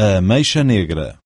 A ameixa negra.